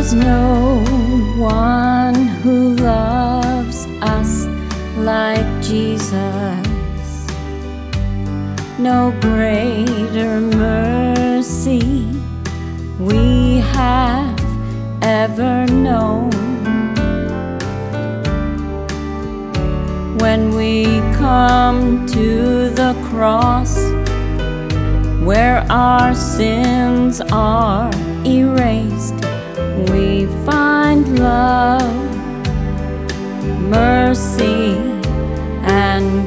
is no one who loves us like Jesus. No greater mercy we have ever known. When we come to the cross where our sins are erased,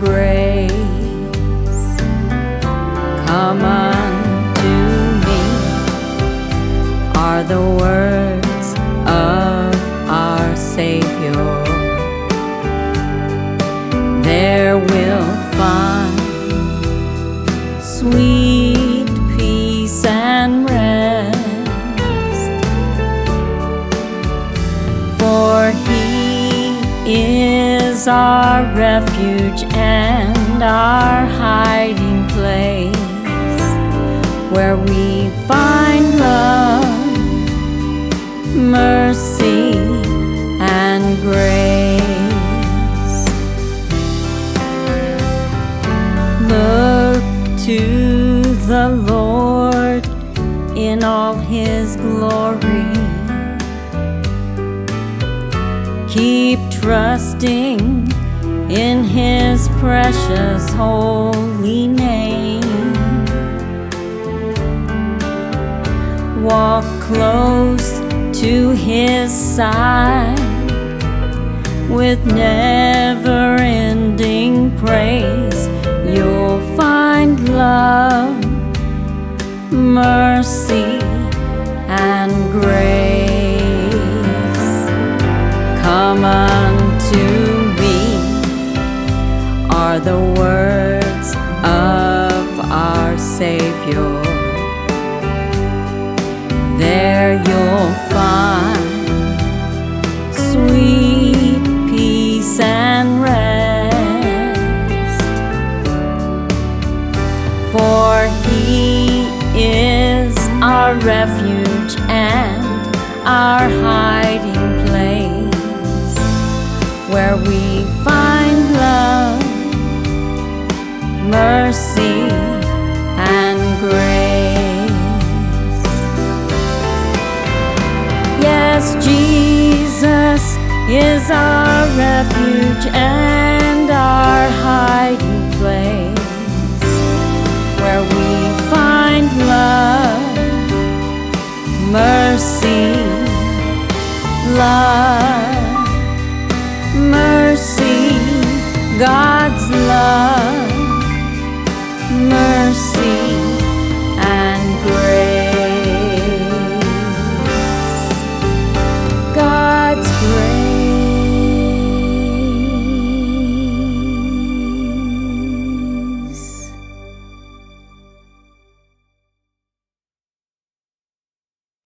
grace. Come unto me are the words is our refuge and our hiding place, where we find love, mercy, and grace. Look to the Lord in all His glory. Keep trusting in His precious holy name. Walk close to His side with never ending praise. You'll find love, mercy, and grace. The words of our Savior. There you'll find sweet peace and rest. For He is our refuge and our hiding place, where we is our refuge and our hiding place where we find love, mercy, love, mercy, God's love.